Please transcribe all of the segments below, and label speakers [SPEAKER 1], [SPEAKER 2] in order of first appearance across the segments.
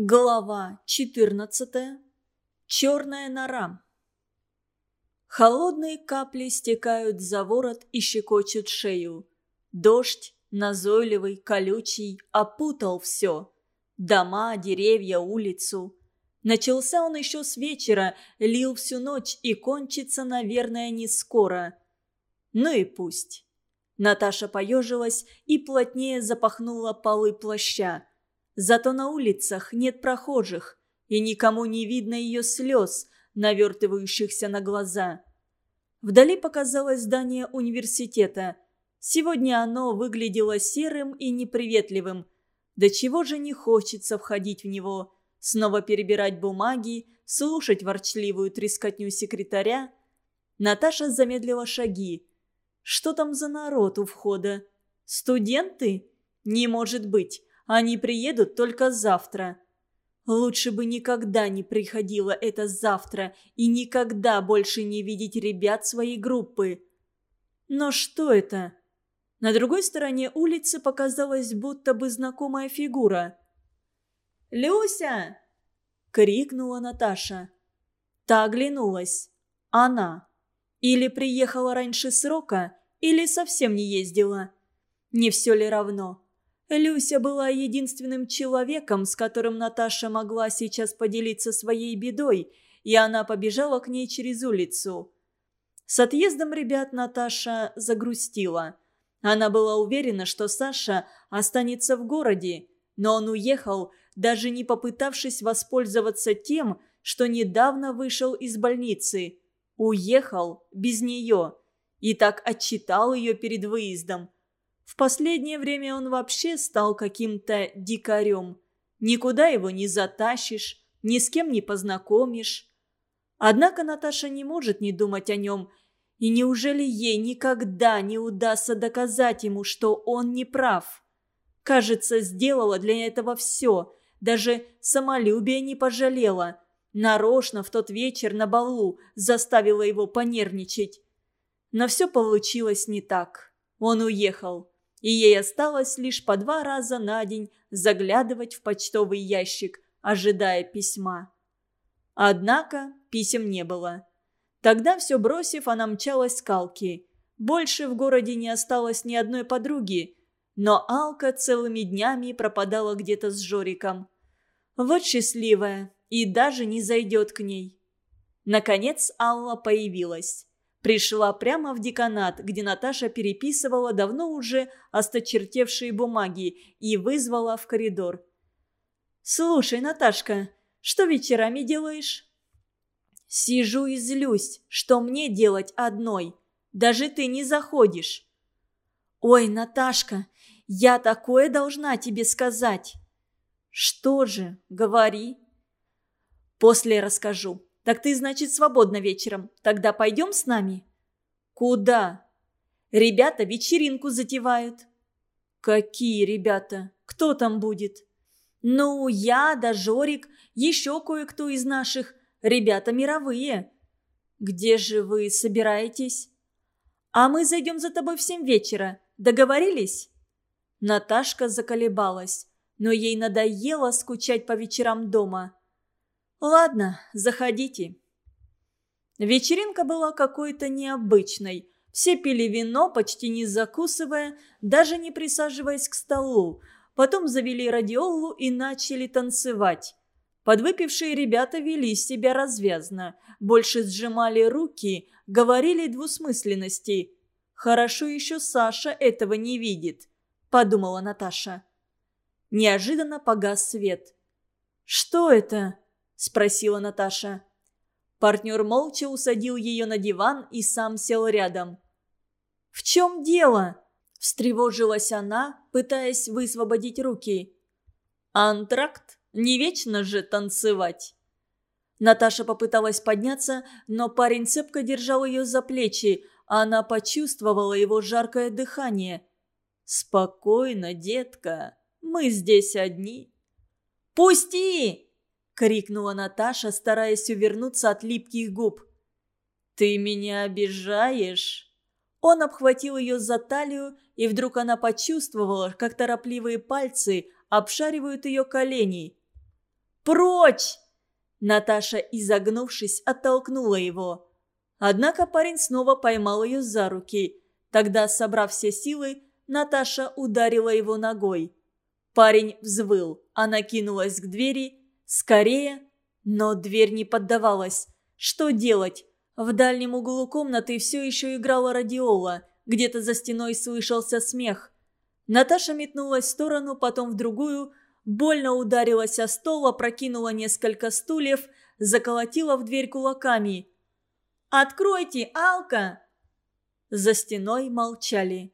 [SPEAKER 1] Глава 14. Черная нора. Холодные капли стекают за ворот и щекочут шею. Дождь, назойливый, колючий, опутал все. Дома, деревья, улицу. Начался он еще с вечера, лил всю ночь и кончится, наверное, не скоро. Ну и пусть. Наташа поежилась и плотнее запахнула полы плаща. Зато на улицах нет прохожих, и никому не видно ее слез, навертывающихся на глаза. Вдали показалось здание университета. Сегодня оно выглядело серым и неприветливым. До чего же не хочется входить в него, снова перебирать бумаги, слушать ворчливую трескотню секретаря. Наташа замедлила шаги. Что там за народ у входа? Студенты? Не может быть. Они приедут только завтра. Лучше бы никогда не приходило это завтра и никогда больше не видеть ребят своей группы. Но что это? На другой стороне улицы показалась будто бы знакомая фигура. «Люся!» — крикнула Наташа. Та оглянулась. Она. Или приехала раньше срока, или совсем не ездила. Не все ли равно? Люся была единственным человеком, с которым Наташа могла сейчас поделиться своей бедой, и она побежала к ней через улицу. С отъездом ребят Наташа загрустила. Она была уверена, что Саша останется в городе, но он уехал, даже не попытавшись воспользоваться тем, что недавно вышел из больницы. Уехал без нее. И так отчитал ее перед выездом – в последнее время он вообще стал каким-то дикарем. Никуда его не затащишь, ни с кем не познакомишь. Однако Наташа не может не думать о нем. И неужели ей никогда не удастся доказать ему, что он не прав? Кажется, сделала для этого все. Даже самолюбие не пожалела. Нарочно в тот вечер на балу заставила его понервничать. Но все получилось не так. Он уехал и ей осталось лишь по два раза на день заглядывать в почтовый ящик, ожидая письма. Однако писем не было. Тогда, все бросив, она мчалась к Алке. Больше в городе не осталось ни одной подруги, но Алка целыми днями пропадала где-то с Жориком. Вот счастливая, и даже не зайдет к ней. Наконец Алла появилась пришла прямо в деканат, где Наташа переписывала давно уже осточертевшие бумаги и вызвала в коридор. «Слушай, Наташка, что вечерами делаешь?» «Сижу и злюсь, что мне делать одной. Даже ты не заходишь». «Ой, Наташка, я такое должна тебе сказать». «Что же, говори». «После расскажу. «Так ты, значит, свободна вечером. Тогда пойдем с нами?» «Куда?» «Ребята вечеринку затевают». «Какие ребята? Кто там будет?» «Ну, я, да Жорик, еще кое-кто из наших. Ребята мировые». «Где же вы собираетесь?» «А мы зайдем за тобой в семь вечера. Договорились?» Наташка заколебалась, но ей надоело скучать по вечерам дома. «Ладно, заходите». Вечеринка была какой-то необычной. Все пили вино, почти не закусывая, даже не присаживаясь к столу. Потом завели радиолу и начали танцевать. Подвыпившие ребята вели себя развязно, больше сжимали руки, говорили двусмысленности. «Хорошо еще Саша этого не видит», – подумала Наташа. Неожиданно погас свет. «Что это?» Спросила Наташа. Партнер молча усадил ее на диван и сам сел рядом. «В чем дело?» – встревожилась она, пытаясь высвободить руки. «Антракт? Не вечно же танцевать!» Наташа попыталась подняться, но парень цепко держал ее за плечи, а она почувствовала его жаркое дыхание. «Спокойно, детка, мы здесь одни». «Пусти!» Крикнула Наташа, стараясь увернуться от липких губ. «Ты меня обижаешь?» Он обхватил ее за талию, и вдруг она почувствовала, как торопливые пальцы обшаривают ее колени. Прочь!» Наташа, изогнувшись, оттолкнула его. Однако парень снова поймал ее за руки. Тогда, собрав все силы, Наташа ударила его ногой. Парень взвыл, она кинулась к двери. Скорее, но дверь не поддавалась. Что делать? В дальнем углу комнаты все еще играла радиола. Где-то за стеной слышался смех. Наташа метнулась в сторону, потом в другую, больно ударилась о стол, опрокинула несколько стульев, заколотила в дверь кулаками. «Откройте, Алка!» За стеной молчали.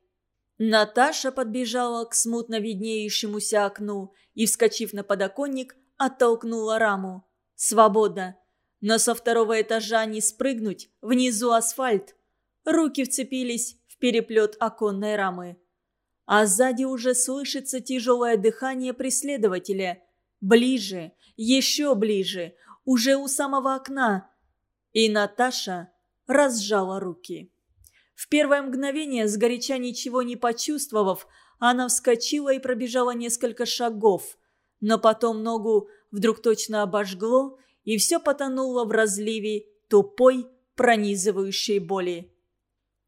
[SPEAKER 1] Наташа подбежала к смутно виднеющемуся окну и, вскочив на подоконник, оттолкнула раму. Свобода. Но со второго этажа не спрыгнуть, внизу асфальт. Руки вцепились в переплет оконной рамы. А сзади уже слышится тяжелое дыхание преследователя. Ближе, еще ближе, уже у самого окна. И Наташа разжала руки. В первое мгновение, сгоряча ничего не почувствовав, она вскочила и пробежала несколько шагов. Но потом ногу вдруг точно обожгло, и все потонуло в разливе тупой, пронизывающей боли.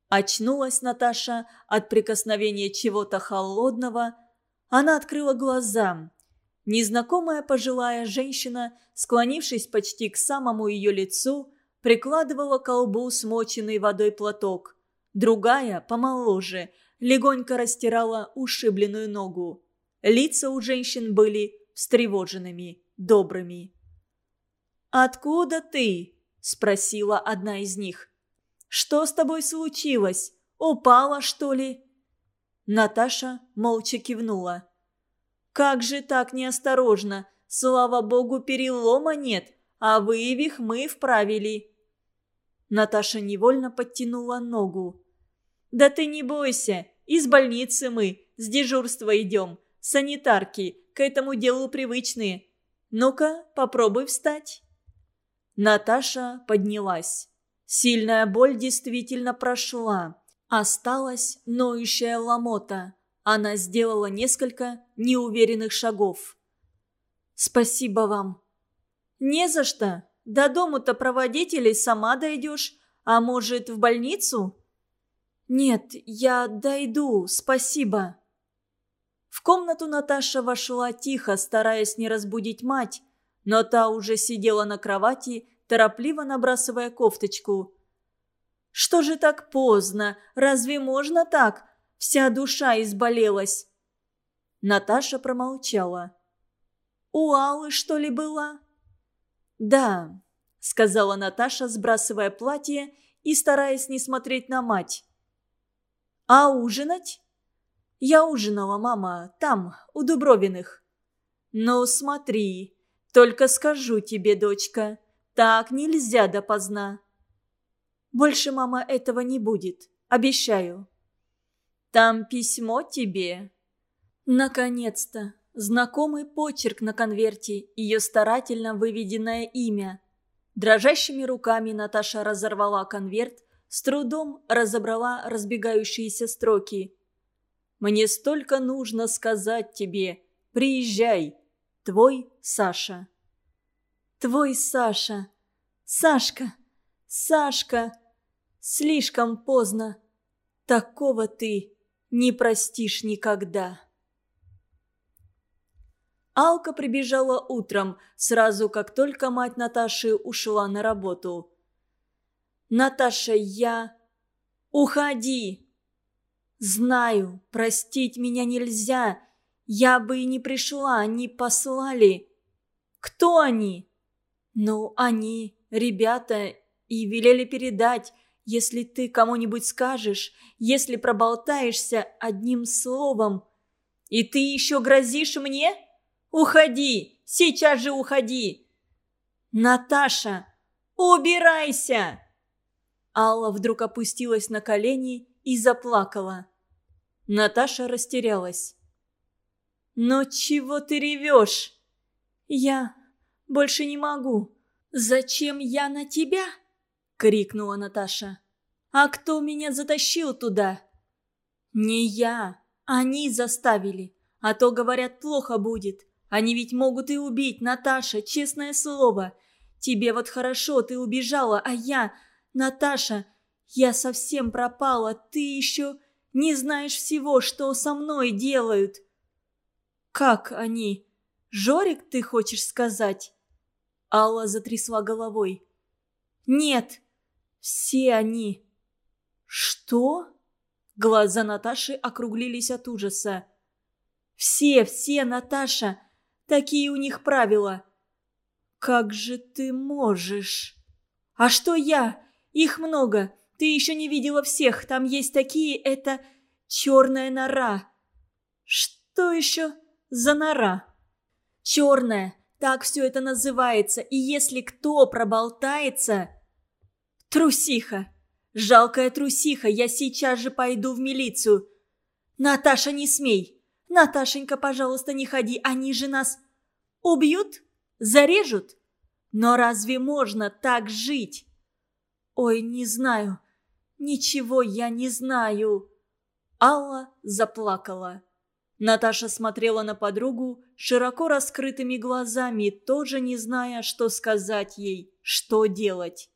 [SPEAKER 1] Очнулась Наташа от прикосновения чего-то холодного. Она открыла глаза. Незнакомая пожилая женщина, склонившись почти к самому ее лицу, прикладывала к колбу смоченный водой платок. Другая, помоложе, легонько растирала ушибленную ногу. Лица у женщин были встревоженными, добрыми. «Откуда ты?» – спросила одна из них. «Что с тобой случилось? Упала, что ли?» Наташа молча кивнула. «Как же так неосторожно? Слава богу, перелома нет, а вывих мы вправили». Наташа невольно подтянула ногу. «Да ты не бойся, из больницы мы, с дежурства идем, санитарки, к этому делу привычные. Ну-ка, попробуй встать». Наташа поднялась. Сильная боль действительно прошла. Осталась ноющая ломота. Она сделала несколько неуверенных шагов. «Спасибо вам». «Не за что. До дому-то проводить или сама дойдешь? А может, в больницу?» «Нет, я дойду, спасибо». В комнату Наташа вошла тихо, стараясь не разбудить мать, но та уже сидела на кровати, торопливо набрасывая кофточку. «Что же так поздно? Разве можно так? Вся душа изболелась». Наташа промолчала. «У Аллы, что ли, была?» «Да», — сказала Наташа, сбрасывая платье и стараясь не смотреть на мать. «А ужинать?» «Я ужинала, мама, там, у Дубровиных». «Ну, смотри, только скажу тебе, дочка, так нельзя допоздна». «Больше, мама, этого не будет, обещаю». «Там письмо тебе?» Наконец-то! Знакомый почерк на конверте, ее старательно выведенное имя. Дрожащими руками Наташа разорвала конверт с трудом разобрала разбегающиеся строки. «Мне столько нужно сказать тебе. Приезжай. Твой Саша». «Твой Саша. Сашка. Сашка. Слишком поздно. Такого ты не простишь никогда». Алка прибежала утром, сразу как только мать Наташи ушла на работу. «Наташа, я...» «Уходи!» «Знаю, простить меня нельзя. Я бы и не пришла, они послали». «Кто они?» «Ну, они, ребята, и велели передать, если ты кому-нибудь скажешь, если проболтаешься одним словом. И ты еще грозишь мне? Уходи! Сейчас же уходи!» «Наташа, убирайся!» Алла вдруг опустилась на колени и заплакала. Наташа растерялась. «Но чего ты ревешь?» «Я больше не могу. Зачем я на тебя?» — крикнула Наташа. «А кто меня затащил туда?» «Не я. Они заставили. А то, говорят, плохо будет. Они ведь могут и убить, Наташа, честное слово. Тебе вот хорошо, ты убежала, а я... Наташа, я совсем пропала, ты еще не знаешь всего, что со мной делают. Как они? Жорик, ты хочешь сказать? Алла затрясла головой. Нет, все они. Что? Глаза Наташи округлились от ужаса. «Все, все, Наташа! Такие у них правила!» «Как же ты можешь?» «А что я? Их много. Ты еще не видела всех. Там есть такие, это черная нора». «Что еще за нора?» «Черная. Так все это называется. И если кто проболтается...» «Трусиха! Жалкая трусиха! Я сейчас же пойду в милицию!» «Наташа, не смей! Наташенька, пожалуйста, не ходи, они же нас убьют? Зарежут? Но разве можно так жить?» «Ой, не знаю. Ничего я не знаю». Алла заплакала. Наташа смотрела на подругу широко раскрытыми глазами, тоже не зная, что сказать ей, что делать.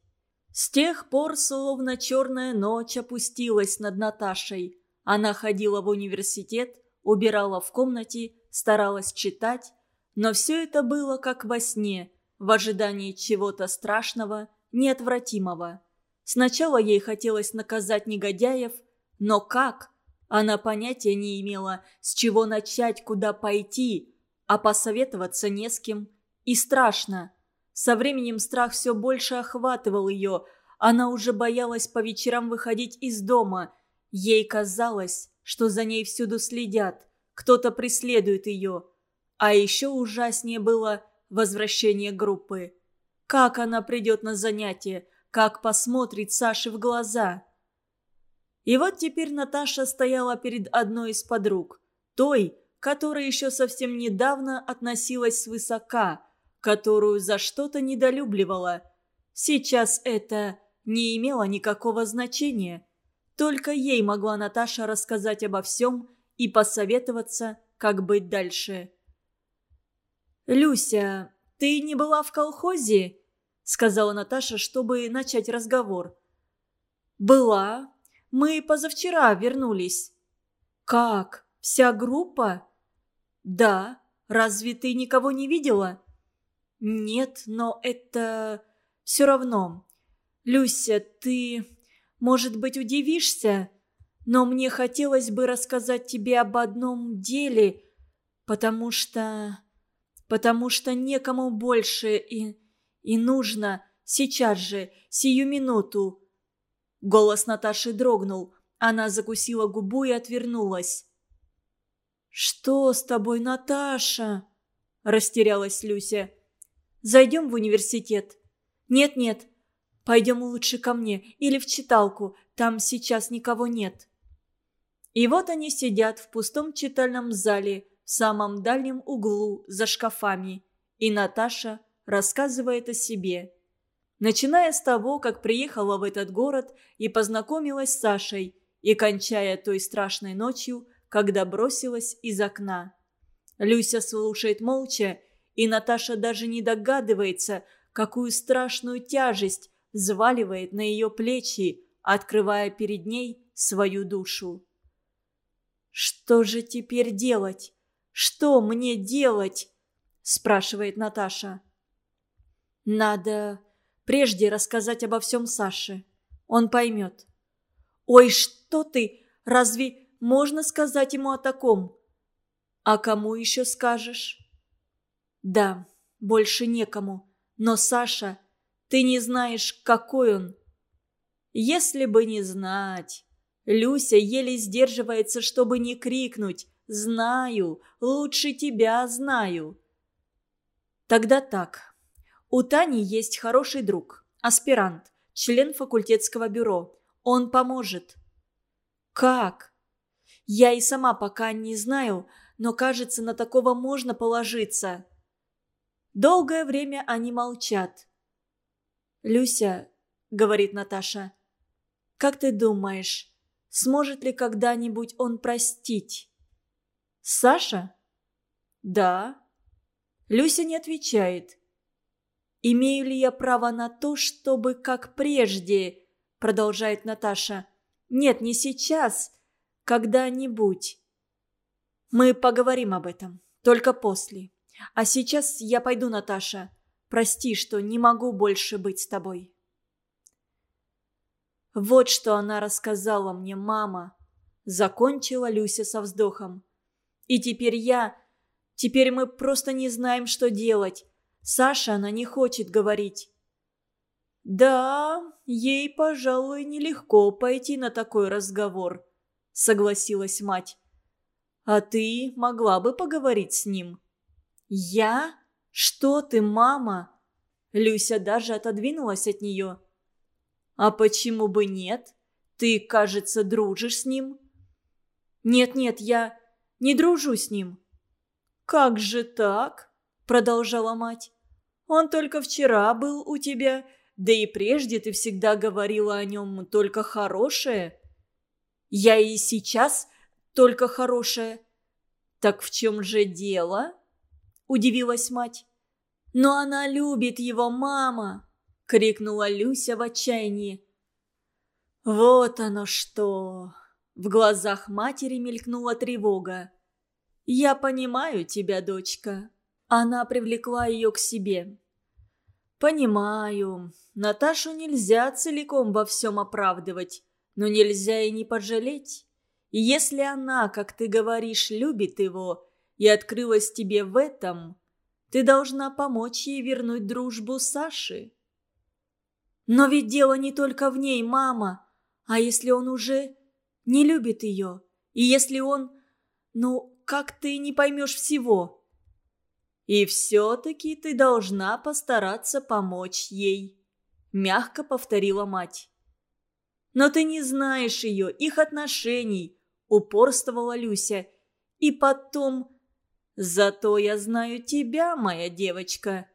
[SPEAKER 1] С тех пор словно черная ночь опустилась над Наташей. Она ходила в университет, убирала в комнате, старалась читать, но все это было как во сне, в ожидании чего-то страшного, неотвратимого. Сначала ей хотелось наказать негодяев, но как? Она понятия не имела, с чего начать, куда пойти, а посоветоваться не с кем. И страшно. Со временем страх все больше охватывал ее. Она уже боялась по вечерам выходить из дома. Ей казалось, что за ней всюду следят. Кто-то преследует ее. А еще ужаснее было возвращение группы. Как она придет на занятие? Как посмотрит Саше в глаза? И вот теперь Наташа стояла перед одной из подруг. Той, которая еще совсем недавно относилась свысока, которую за что-то недолюбливала. Сейчас это не имело никакого значения. Только ей могла Наташа рассказать обо всем и посоветоваться, как быть дальше. «Люся, ты не была в колхозе?» – сказала Наташа, чтобы начать разговор. «Была. Мы позавчера вернулись». «Как? Вся группа?» «Да. Разве ты никого не видела?» «Нет, но это... все равно. Люся, ты, может быть, удивишься, но мне хотелось бы рассказать тебе об одном деле, потому что... потому что некому больше и... и нужно сейчас же, сию минуту». Голос Наташи дрогнул. Она закусила губу и отвернулась. «Что с тобой, Наташа?» – растерялась Люся. «Зайдем в университет?» «Нет-нет, Пойдем лучше ко мне или в читалку, там сейчас никого нет». И вот они сидят в пустом читальном зале, в самом дальнем углу, за шкафами. И Наташа рассказывает о себе. Начиная с того, как приехала в этот город и познакомилась с Сашей, и кончая той страшной ночью, когда бросилась из окна. Люся слушает молча, и Наташа даже не догадывается, какую страшную тяжесть взваливает на ее плечи, открывая перед ней свою душу. «Что же теперь делать? Что мне делать?» – спрашивает Наташа. «Надо прежде рассказать обо всем Саше. Он поймет». «Ой, что ты! Разве можно сказать ему о таком?» «А кому еще скажешь?» «Да, больше некому. Но Саша ты не знаешь, какой он. Если бы не знать. Люся еле сдерживается, чтобы не крикнуть «Знаю, лучше тебя знаю». Тогда так. У Тани есть хороший друг, аспирант, член факультетского бюро. Он поможет. Как? Я и сама пока не знаю, но кажется, на такого можно положиться. Долгое время они молчат. «Люся», — говорит Наташа, — «как ты думаешь, сможет ли когда-нибудь он простить?» «Саша?» «Да». Люся не отвечает. «Имею ли я право на то, чтобы, как прежде, — продолжает Наташа, — нет, не сейчас, когда-нибудь. Мы поговорим об этом, только после. А сейчас я пойду, Наташа. Прости, что не могу больше быть с тобой». Вот что она рассказала мне мама. Закончила Люся со вздохом. И теперь я... Теперь мы просто не знаем, что делать. Саша она не хочет говорить. «Да, ей, пожалуй, нелегко пойти на такой разговор», — согласилась мать. «А ты могла бы поговорить с ним?» «Я? Что ты, мама?» Люся даже отодвинулась от нее. «А почему бы нет? Ты, кажется, дружишь с ним?» «Нет-нет, я не дружу с ним». «Как же так?» – продолжала мать. «Он только вчера был у тебя, да и прежде ты всегда говорила о нем только хорошее». «Я и сейчас только хорошее». «Так в чем же дело?» – удивилась мать. «Но она любит его, мама!» — крикнула Люся в отчаянии. «Вот оно что!» В глазах матери мелькнула тревога. «Я понимаю тебя, дочка». Она привлекла ее к себе. «Понимаю. Наташу нельзя целиком во всем оправдывать, но нельзя и не пожалеть. И если она, как ты говоришь, любит его и открылась тебе в этом, ты должна помочь ей вернуть дружбу Саши». Но ведь дело не только в ней, мама. А если он уже не любит ее? И если он... Ну, как ты не поймешь всего? И все-таки ты должна постараться помочь ей. Мягко повторила мать. Но ты не знаешь ее, их отношений, упорствовала Люся. И потом... Зато я знаю тебя, моя девочка.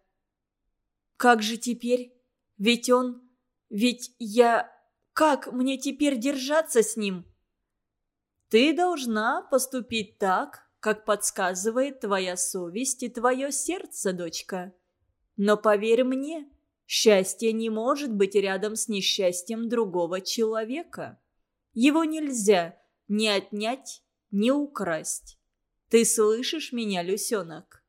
[SPEAKER 1] Как же теперь? Ведь он ведь я... Как мне теперь держаться с ним? Ты должна поступить так, как подсказывает твоя совесть и твое сердце, дочка. Но поверь мне, счастье не может быть рядом с несчастьем другого человека. Его нельзя ни отнять, ни украсть. Ты слышишь меня, Люсенок?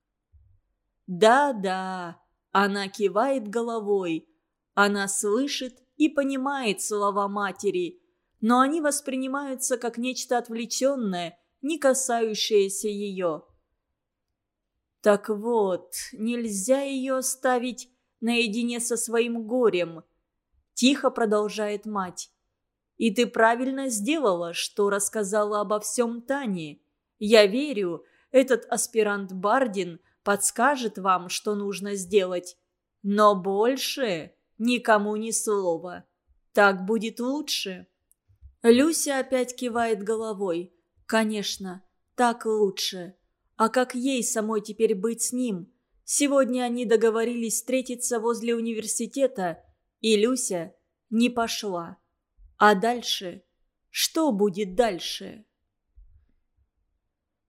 [SPEAKER 1] Да-да, она кивает головой, она слышит и понимает слова матери, но они воспринимаются как нечто отвлеченное, не касающееся ее. Так вот, нельзя ее оставить наедине со своим горем. Тихо продолжает мать. И ты правильно сделала, что рассказала обо всем Тане. Я верю, этот аспирант Бардин подскажет вам, что нужно сделать. Но больше Никому ни слова. Так будет лучше». Люся опять кивает головой. «Конечно, так лучше. А как ей самой теперь быть с ним? Сегодня они договорились встретиться возле университета, и Люся не пошла. А дальше? Что будет дальше?»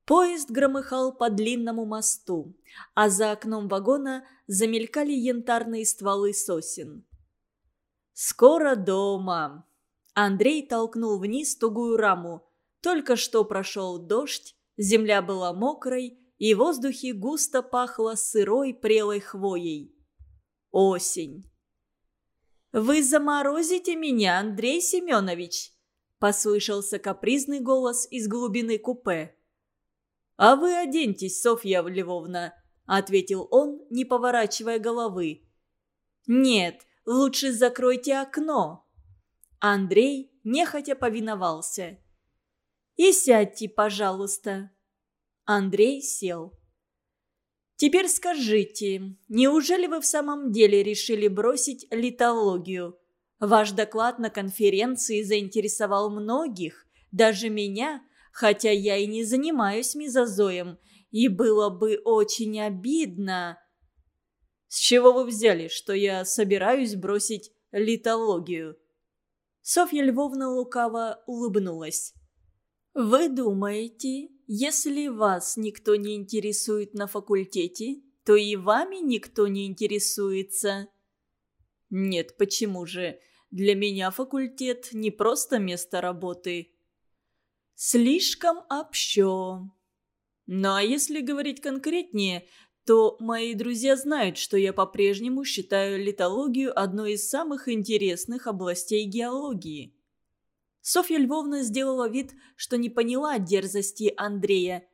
[SPEAKER 1] Поезд громыхал по длинному мосту, а за окном вагона замелькали янтарные стволы сосен. «Скоро дома!» Андрей толкнул вниз тугую раму. Только что прошел дождь, земля была мокрой, и в воздухе густо пахло сырой прелой хвоей. Осень. «Вы заморозите меня, Андрей Семенович!» – послышался капризный голос из глубины купе. «А вы оденьтесь, Софья Львовна», — ответил он, не поворачивая головы. «Нет, лучше закройте окно». Андрей нехотя повиновался. «И сядьте, пожалуйста». Андрей сел. «Теперь скажите, неужели вы в самом деле решили бросить литологию? Ваш доклад на конференции заинтересовал многих, даже меня, хотя я и не занимаюсь мезозоем, и было бы очень обидно. С чего вы взяли, что я собираюсь бросить литологию? Софья Львовна лукаво улыбнулась. «Вы думаете, если вас никто не интересует на факультете, то и вами никто не интересуется». «Нет, почему же? Для меня факультет не просто место работы». «Слишком общо». «Ну а если говорить конкретнее, то мои друзья знают, что я по-прежнему считаю литологию одной из самых интересных областей геологии». Софья Львовна сделала вид, что не поняла дерзости Андрея.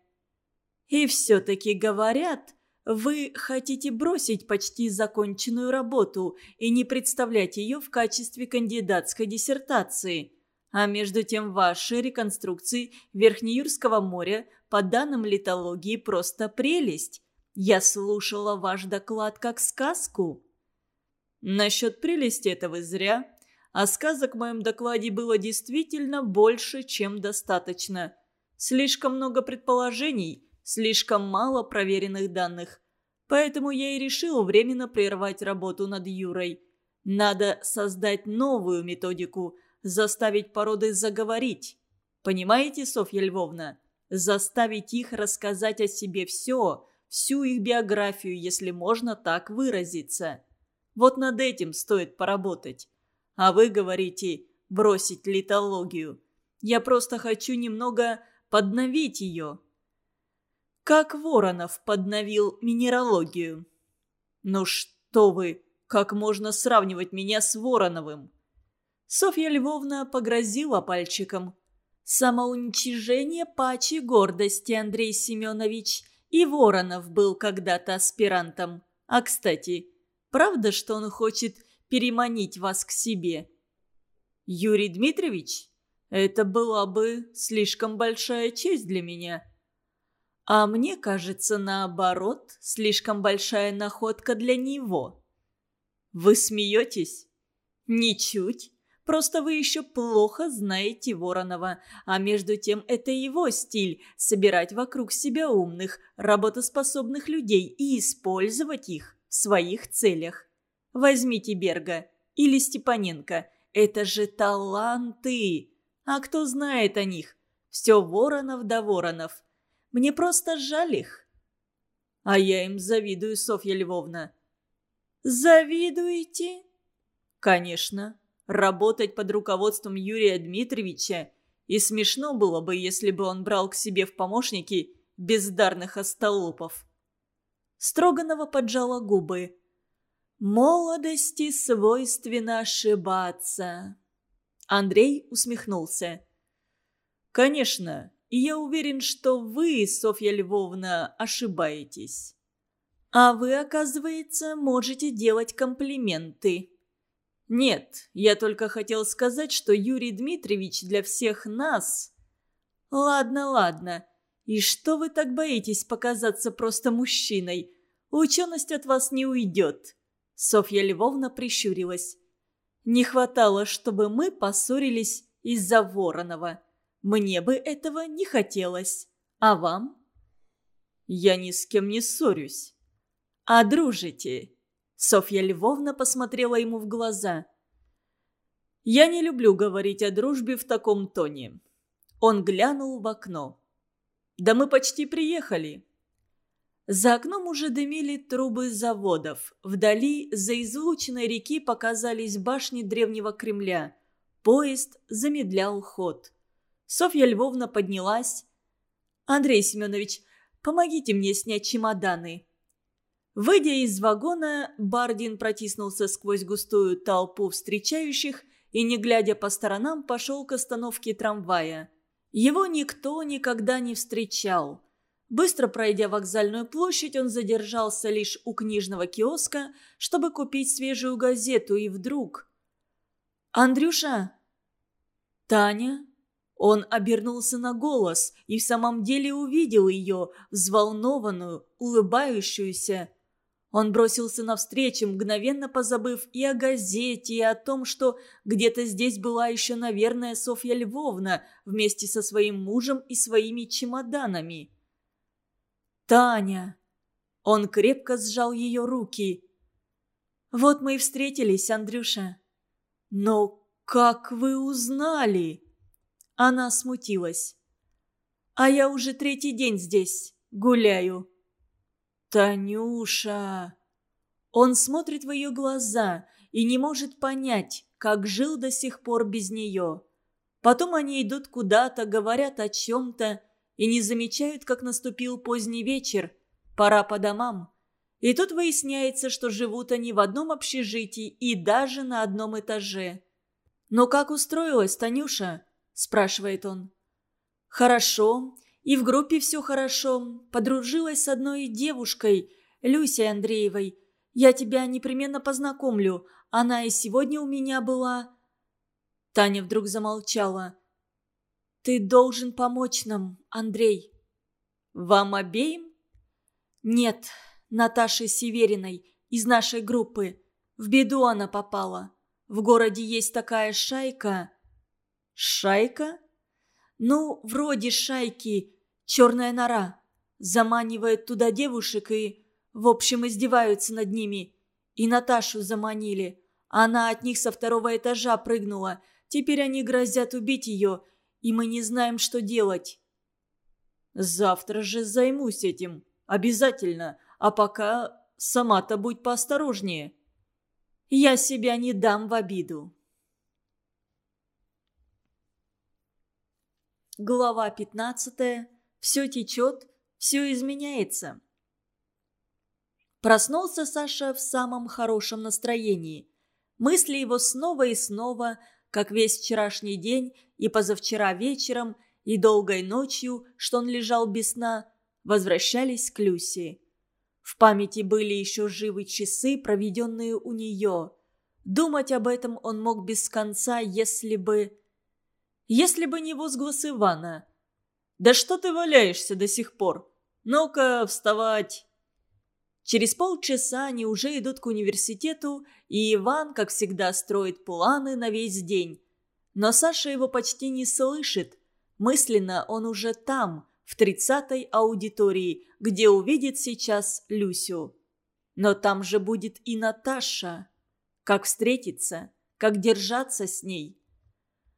[SPEAKER 1] «И все-таки говорят, вы хотите бросить почти законченную работу и не представлять ее в качестве кандидатской диссертации. А между тем ваши реконструкции Верхнеюрского моря по данным литологии просто прелесть. Я слушала ваш доклад как сказку». «Насчет прелести это вы зря. А сказок в моем докладе было действительно больше, чем достаточно. Слишком много предположений, слишком мало проверенных данных. Поэтому я и решил временно прервать работу над Юрой. Надо создать новую методику, заставить породы заговорить. Понимаете, Софья Львовна? Заставить их рассказать о себе все, всю их биографию, если можно так выразиться. Вот над этим стоит поработать. А вы говорите бросить литологию. Я просто хочу немного подновить ее. Как Воронов подновил минералогию. Ну что вы, как можно сравнивать меня с Вороновым? Софья Львовна погрозила пальчиком. Самоуничижение пачи гордости, Андрей Семенович. И Воронов был когда-то аспирантом. А, кстати, правда, что он хочет переманить вас к себе? Юрий Дмитриевич? Это была бы слишком большая честь для меня. А мне кажется, наоборот, слишком большая находка для него. Вы смеетесь? Ничуть. Просто вы еще плохо знаете Воронова, а между тем это его стиль – собирать вокруг себя умных, работоспособных людей и использовать их в своих целях. Возьмите Берга или Степаненко – это же таланты! А кто знает о них? Все Воронов да Воронов. Мне просто жаль их. А я им завидую, Софья Львовна. Завидуете? Конечно работать под руководством Юрия Дмитриевича, и смешно было бы, если бы он брал к себе в помощники бездарных остолопов. Строганова поджала губы. «Молодости свойственно ошибаться». Андрей усмехнулся. «Конечно, и я уверен, что вы, Софья Львовна, ошибаетесь. А вы, оказывается, можете делать комплименты». «Нет, я только хотел сказать, что Юрий Дмитриевич для всех нас...» «Ладно, ладно. И что вы так боитесь показаться просто мужчиной? Ученость от вас не уйдет». Софья Львовна прищурилась. «Не хватало, чтобы мы поссорились из-за Воронова. Мне бы этого не хотелось. А вам?» «Я ни с кем не ссорюсь». «А дружите?» Софья Львовна посмотрела ему в глаза. «Я не люблю говорить о дружбе в таком тоне». Он глянул в окно. «Да мы почти приехали». За окном уже дымили трубы заводов. Вдали, за излученной реки, показались башни древнего Кремля. Поезд замедлял ход. Софья Львовна поднялась. «Андрей Семенович, помогите мне снять чемоданы». Выйдя из вагона, Бардин протиснулся сквозь густую толпу встречающих и, не глядя по сторонам, пошел к остановке трамвая. Его никто никогда не встречал. Быстро пройдя вокзальную площадь, он задержался лишь у книжного киоска, чтобы купить свежую газету, и вдруг... «Андрюша!» «Таня?» Он обернулся на голос и в самом деле увидел ее, взволнованную, улыбающуюся. Он бросился навстречу, мгновенно позабыв и о газете, и о том, что где-то здесь была еще, наверное, Софья Львовна вместе со своим мужем и своими чемоданами. «Таня!» Он крепко сжал ее руки. «Вот мы и встретились, Андрюша». «Но как вы узнали?» Она смутилась. «А я уже третий день здесь, гуляю». «Танюша!» Он смотрит в ее глаза и не может понять, как жил до сих пор без нее. Потом они идут куда-то, говорят о чем-то и не замечают, как наступил поздний вечер. Пора по домам. И тут выясняется, что живут они в одном общежитии и даже на одном этаже. «Но как устроилась Танюша?» – спрашивает он. «Хорошо. И в группе все хорошо. Подружилась с одной девушкой, Люсей Андреевой. Я тебя непременно познакомлю. Она и сегодня у меня была...» Таня вдруг замолчала. «Ты должен помочь нам, Андрей». «Вам обеим?» «Нет, Наташей Севериной из нашей группы. В беду она попала. В городе есть такая шайка». «Шайка?» «Ну, вроде шайки. Черная нора. Заманивает туда девушек и, в общем, издеваются над ними. И Наташу заманили. Она от них со второго этажа прыгнула. Теперь они грозят убить ее, и мы не знаем, что делать». «Завтра же займусь этим. Обязательно. А пока сама-то будь поосторожнее». «Я себя не дам в обиду». Глава пятнадцатая. Все течет, все изменяется. Проснулся Саша в самом хорошем настроении. Мысли его снова и снова, как весь вчерашний день и позавчера вечером, и долгой ночью, что он лежал без сна, возвращались к Люси. В памяти были еще живы часы, проведенные у нее. Думать об этом он мог без конца, если бы... Если бы не возглас Ивана. «Да что ты валяешься до сих пор? Ну-ка, вставать!» Через полчаса они уже идут к университету, и Иван, как всегда, строит планы на весь день. Но Саша его почти не слышит. Мысленно он уже там, в тридцатой аудитории, где увидит сейчас Люсю. Но там же будет и Наташа. Как встретиться, как держаться с ней.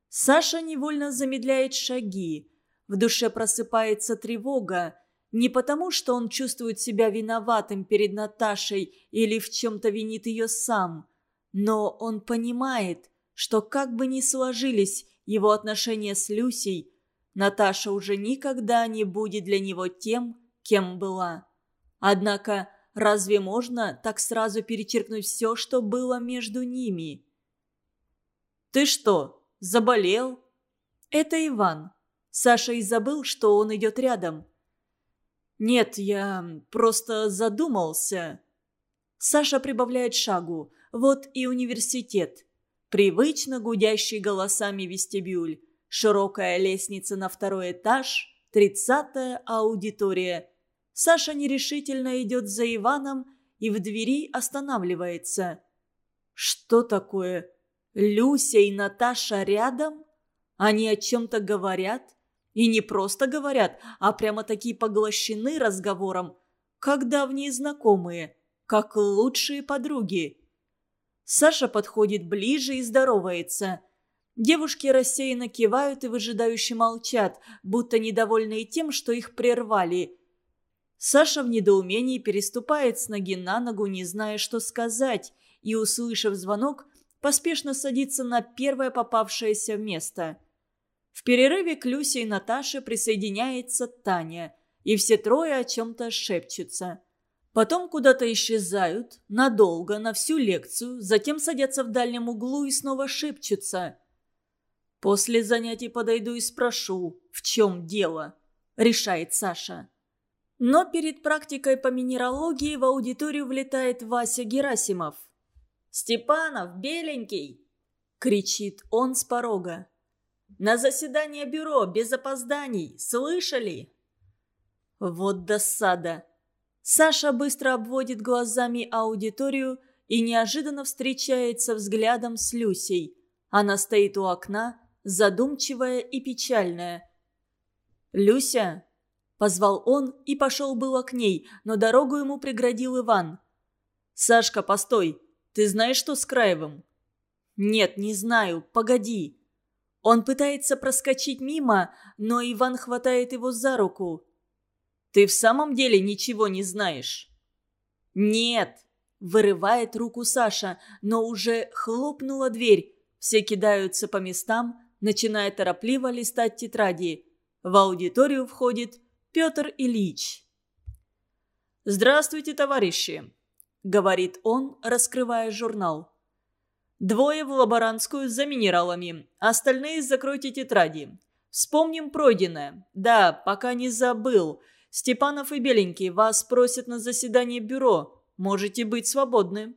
[SPEAKER 1] Саша невольно замедляет шаги. В душе просыпается тревога. Не потому, что он чувствует себя виноватым перед Наташей или в чем-то винит ее сам. Но он понимает, что как бы ни сложились его отношения с Люсей, Наташа уже никогда не будет для него тем, кем была. Однако разве можно так сразу перечеркнуть все, что было между ними? «Ты что, Заболел?» «Это Иван. Саша и забыл, что он идет рядом». «Нет, я просто задумался». Саша прибавляет шагу. Вот и университет. Привычно гудящий голосами вестибюль. Широкая лестница на второй этаж. Тридцатая аудитория. Саша нерешительно идет за Иваном и в двери останавливается. «Что такое?» Люся и Наташа рядом? Они о чем-то говорят? И не просто говорят, а прямо такие поглощены разговором, как давние знакомые, как лучшие подруги. Саша подходит ближе и здоровается. Девушки рассеянно кивают и выжидающе молчат, будто недовольные тем, что их прервали. Саша в недоумении переступает с ноги на ногу, не зная, что сказать, и, услышав звонок, поспешно садится на первое попавшееся место. В перерыве к Люсе и Наташе присоединяется Таня, и все трое о чем-то шепчутся. Потом куда-то исчезают, надолго, на всю лекцию, затем садятся в дальнем углу и снова шепчутся. «После занятий подойду и спрошу, в чем дело?» – решает Саша. Но перед практикой по минералогии в аудиторию влетает Вася Герасимов. «Степанов, беленький!» — кричит он с порога. «На заседание бюро, без опозданий, слышали?» Вот досада. Саша быстро обводит глазами аудиторию и неожиданно встречается взглядом с Люсей. Она стоит у окна, задумчивая и печальная. «Люся!» – позвал он и пошел было к ней, но дорогу ему преградил Иван. «Сашка, постой! Ты знаешь, что с Краевым?» «Нет, не знаю. Погоди». Он пытается проскочить мимо, но Иван хватает его за руку. «Ты в самом деле ничего не знаешь?» «Нет!» – вырывает руку Саша, но уже хлопнула дверь. Все кидаются по местам, начиная торопливо листать тетради. В аудиторию входит Петр Ильич. «Здравствуйте, товарищи!» – говорит он, раскрывая журнал. «Двое в лаборантскую за минералами, остальные закройте тетради. Вспомним пройденное. Да, пока не забыл. Степанов и Беленький вас просят на заседание бюро. Можете быть свободны.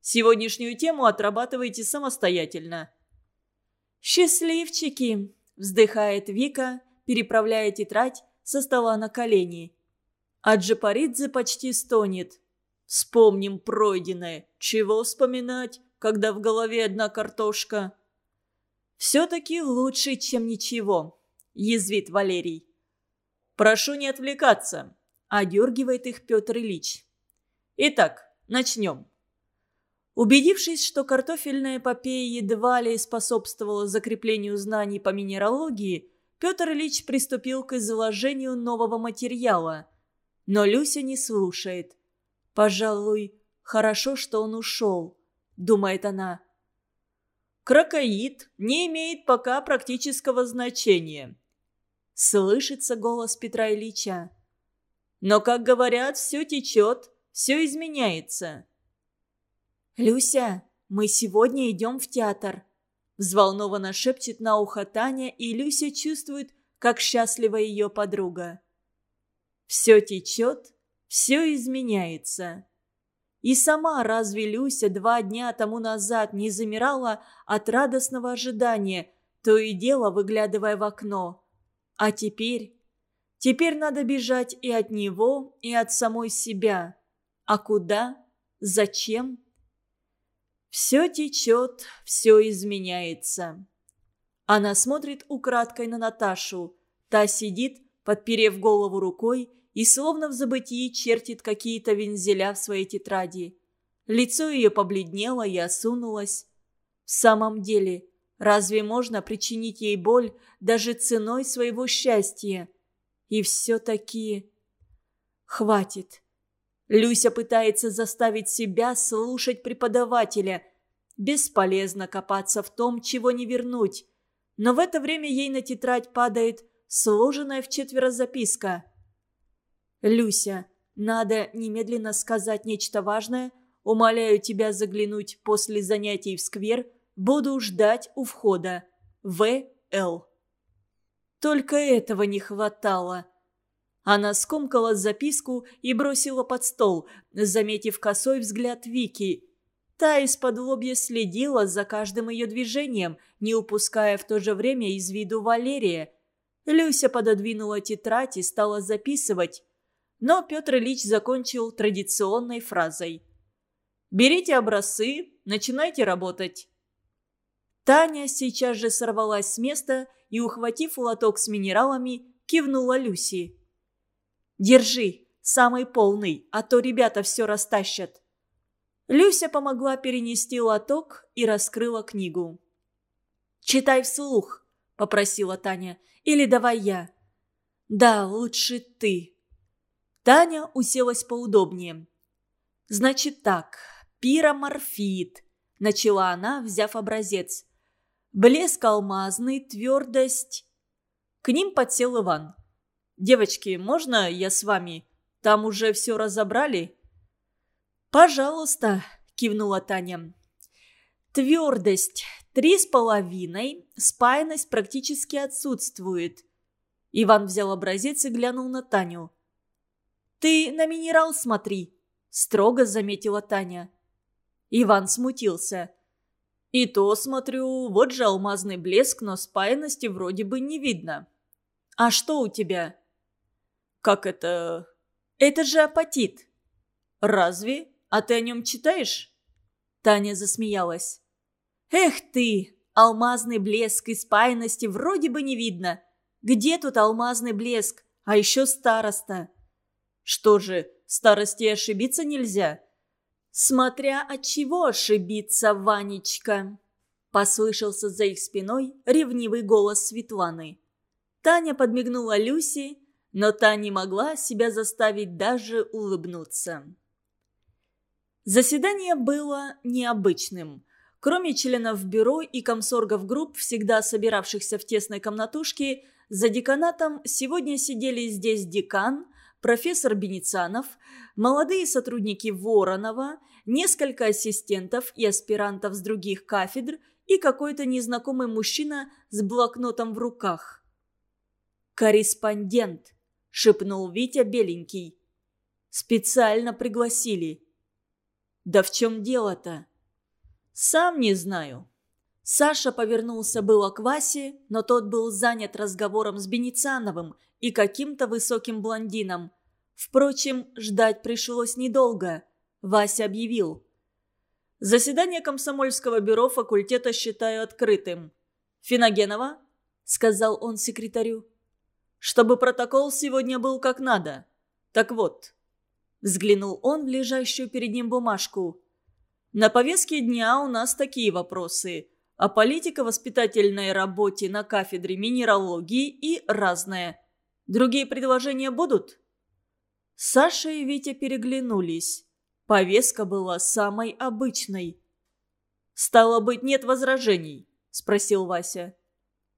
[SPEAKER 1] Сегодняшнюю тему отрабатывайте самостоятельно». «Счастливчики!» – вздыхает Вика, переправляя тетрадь со стола на колени. А Джапаридзе почти стонет. «Вспомним пройденное. Чего вспоминать, когда в голове одна картошка?» «Все-таки лучше, чем ничего», – язвит Валерий. «Прошу не отвлекаться», – одергивает их Петр Ильич. «Итак, начнем». Убедившись, что картофельная эпопея едва ли способствовала закреплению знаний по минералогии, Петр Ильич приступил к изложению нового материала. Но Люся не слушает. «Пожалуй, хорошо, что он ушел», — думает она. «Крокоид не имеет пока практического значения», — слышится голос Петра Ильича. «Но, как говорят, все течет, все изменяется». «Люся, мы сегодня идем в театр», Взволнованно шепчет на ухо Таня, и Люся чувствует, как счастлива ее подруга. Все течет, все изменяется. И сама разве Люся два дня тому назад не замирала от радостного ожидания, то и дело выглядывая в окно. А теперь... Теперь надо бежать и от него, и от самой себя. А куда? Зачем? Все течет, все изменяется. Она смотрит украдкой на Наташу. Та сидит, подперев голову рукой, и словно в забытии чертит какие-то вензеля в своей тетради. Лицо ее побледнело и осунулось. В самом деле, разве можно причинить ей боль даже ценой своего счастья? И все-таки... Хватит. Люся пытается заставить себя слушать преподавателя. Бесполезно копаться в том, чего не вернуть. Но в это время ей на тетрадь падает сложенная в четверо записка. «Люся, надо немедленно сказать нечто важное. Умоляю тебя заглянуть после занятий в сквер. Буду ждать у входа. В.Л.» Только этого не хватало. Она скомкала записку и бросила под стол, заметив косой взгляд Вики. Та из-под следила за каждым ее движением, не упуская в то же время из виду Валерия. Люся пододвинула тетрадь и стала записывать. Но Петр Ильич закончил традиционной фразой. «Берите образцы, начинайте работать». Таня сейчас же сорвалась с места и, ухватив лоток с минералами, кивнула Люси. Держи, самый полный, а то ребята все растащат». Люся помогла перенести лоток и раскрыла книгу. «Читай вслух», — попросила Таня. «Или давай я». «Да, лучше ты». Таня уселась поудобнее. «Значит так, пироморфит», — начала она, взяв образец. «Блеск алмазный, твердость...» К ним подсел Иван. «Девочки, можно я с вами? Там уже все разобрали?» «Пожалуйста», – кивнула Таня. «Твердость три с половиной, спаянность практически отсутствует». Иван взял образец и глянул на Таню. «Ты на минерал смотри», – строго заметила Таня. Иван смутился. «И то, смотрю, вот же алмазный блеск, но спаянности вроде бы не видно. А что у тебя?» «Как это...» «Это же апатит». «Разве? А ты о нем читаешь?» Таня засмеялась. «Эх ты! Алмазный блеск и спаянности вроде бы не видно. Где тут алмазный блеск? А еще староста». «Что же, старости ошибиться нельзя?» «Смотря от чего ошибиться, Ванечка!» Послышался за их спиной ревнивый голос Светланы. Таня подмигнула Люси, но та не могла себя заставить даже улыбнуться. Заседание было необычным. Кроме членов бюро и комсоргов групп, всегда собиравшихся в тесной комнатушке, за деканатом сегодня сидели здесь декан, профессор Беницанов, молодые сотрудники Воронова, несколько ассистентов и аспирантов с других кафедр и какой-то незнакомый мужчина с блокнотом в руках. «Корреспондент», — шепнул Витя Беленький. «Специально пригласили». «Да в чем дело-то?» «Сам не знаю». Саша повернулся было к Васе, но тот был занят разговором с Беницановым и каким-то высоким блондином. Впрочем, ждать пришлось недолго. Вася объявил. «Заседание комсомольского бюро факультета считаю открытым. Финогенова?» – сказал он секретарю. «Чтобы протокол сегодня был как надо. Так вот». Взглянул он в лежащую перед ним бумажку. «На повестке дня у нас такие вопросы. О политико-воспитательной работе на кафедре минералогии и разное. Другие предложения будут?» Саша и Витя переглянулись. Повестка была самой обычной. «Стало быть, нет возражений?» – спросил Вася.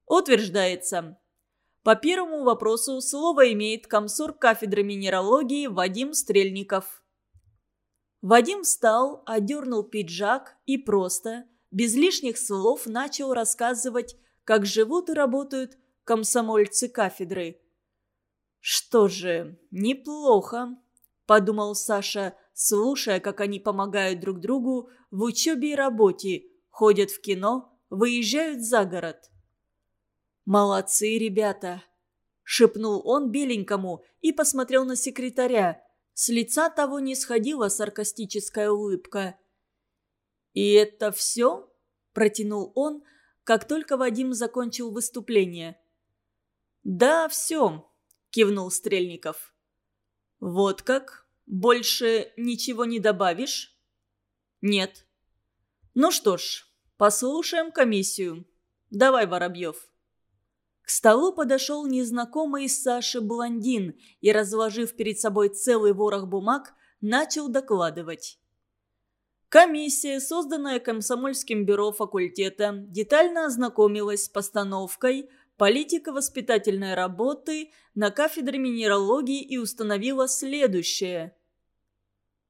[SPEAKER 1] «Утверждается. По первому вопросу слово имеет комсор кафедры минералогии Вадим Стрельников». Вадим встал, одернул пиджак и просто, без лишних слов, начал рассказывать, как живут и работают комсомольцы кафедры – «Что же, неплохо», – подумал Саша, слушая, как они помогают друг другу в учебе и работе, ходят в кино, выезжают за город. «Молодцы ребята», – шепнул он беленькому и посмотрел на секретаря. С лица того не сходила саркастическая улыбка. «И это все?» – протянул он, как только Вадим закончил выступление. «Да, все», – кивнул Стрельников. «Вот как? Больше ничего не добавишь?» «Нет». «Ну что ж, послушаем комиссию. Давай, Воробьев». К столу подошел незнакомый Саше блондин и, разложив перед собой целый ворох бумаг, начал докладывать. Комиссия, созданная комсомольским бюро факультета, детально ознакомилась с постановкой политика воспитательной работы на кафедре минералогии и установила следующее.